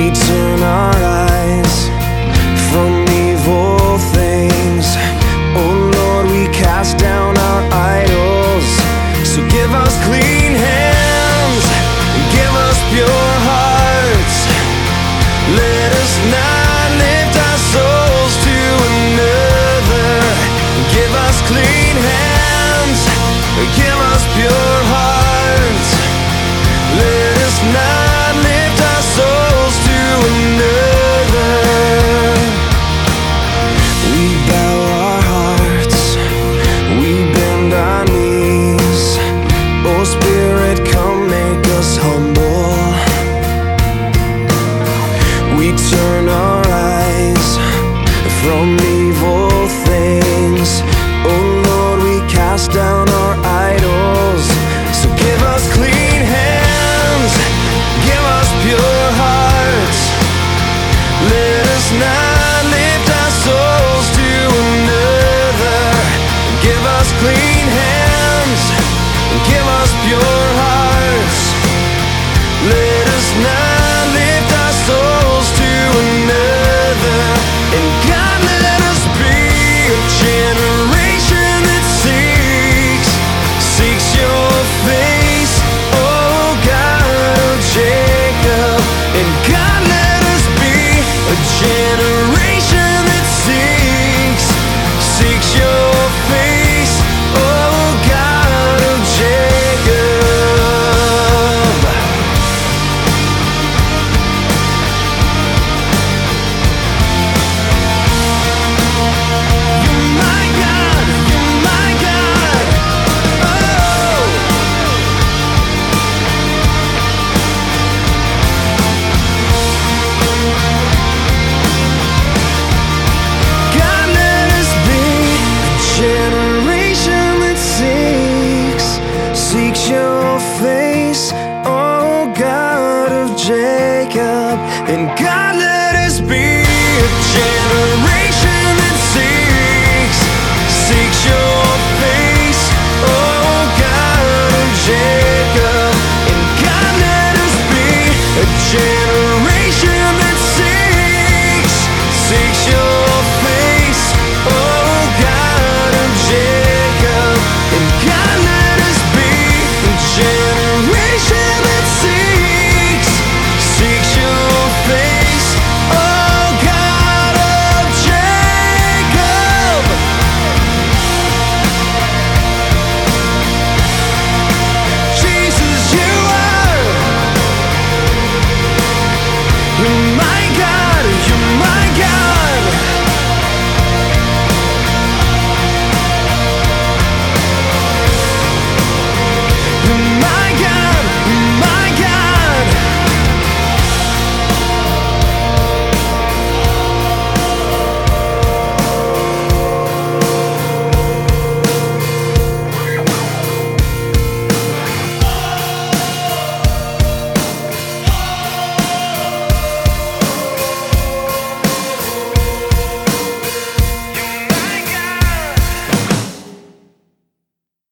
We turn our eyes from evil things. Oh Lord, we cast down our idols. So give us clean hands, give us pure hearts. Let us not lift our souls to another. Give us clean hands, give us pure from me.